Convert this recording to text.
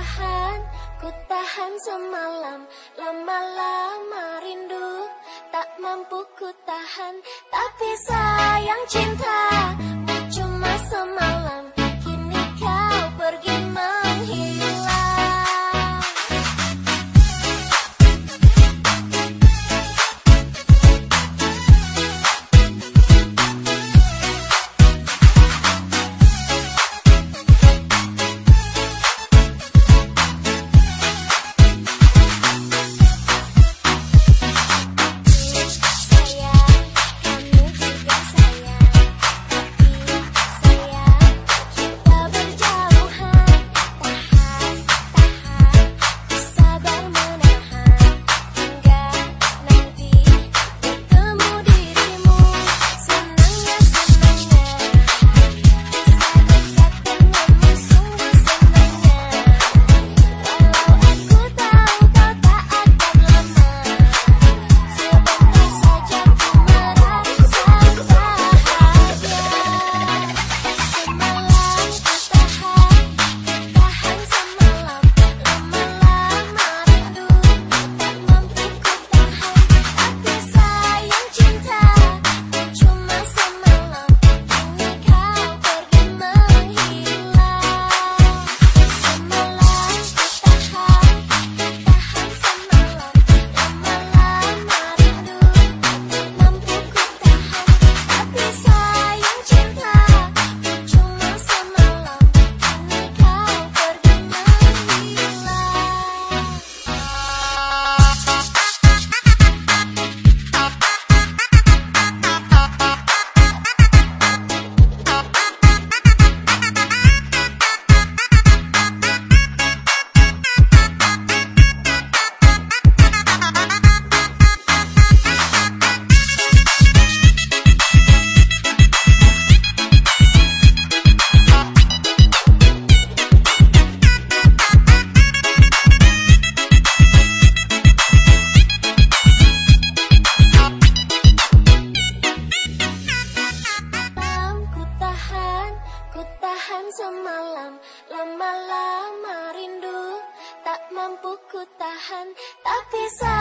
tahan, ku tahan semalam. Lama-lama rindu, tak mampu ku tahan. Tapi sayang cinta semalam Lama-lama rindu. Tak mampu ku tahan tapi saya